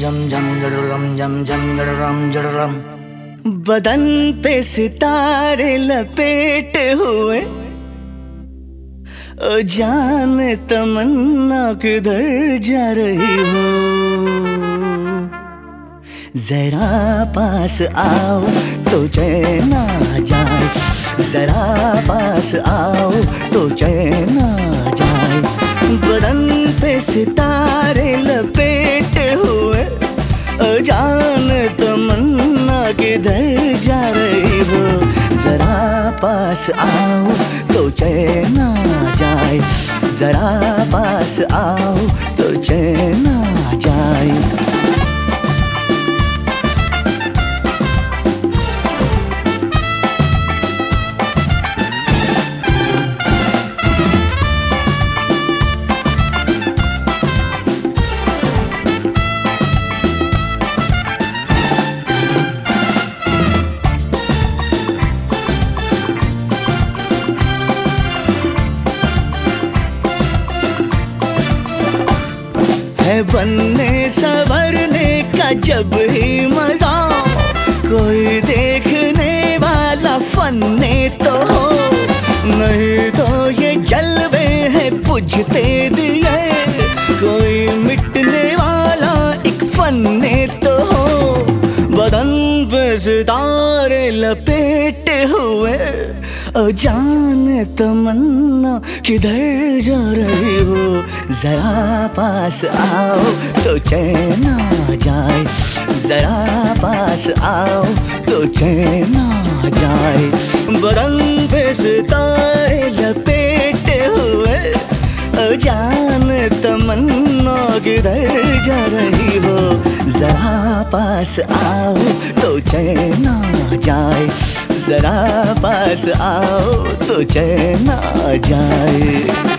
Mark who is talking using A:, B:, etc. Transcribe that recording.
A: ஜம் ஜம் ஜம் ஜம் ஜம் ஜம் ஜம் ஜம் बदन पे सितारे लपेट हुए। ओ जान तमन्ना किधर जा रही हो। जरा पास आओ तो चैन जाए। जरा पास आओ तो चैन जाए। बदन पे सितारे लपेट हुए। जान पास आओ तो चैन जाए। जरा पास आओ तो चैन जाए। है बनने सवरने का जब ही मज़ा। कोई देखने वाला फन्ने तो हो। नहीं तो ये जलवे हैं बुझते दिए। कोई मिटने वाला एक फन्ने तो हो। बदन सितारे लपेटे हुए। जान तमन्ना किधर जा रही हो? जरा पास आओ तो चैन जाए। जरा पास आओ तो चैन जाए। पे सितारे लपेटे हुए। अजान तमन्ना किधर जा रही हो? जरा पास आओ तो चैन जाए। जरा पास आओ तो चैन आ जाए।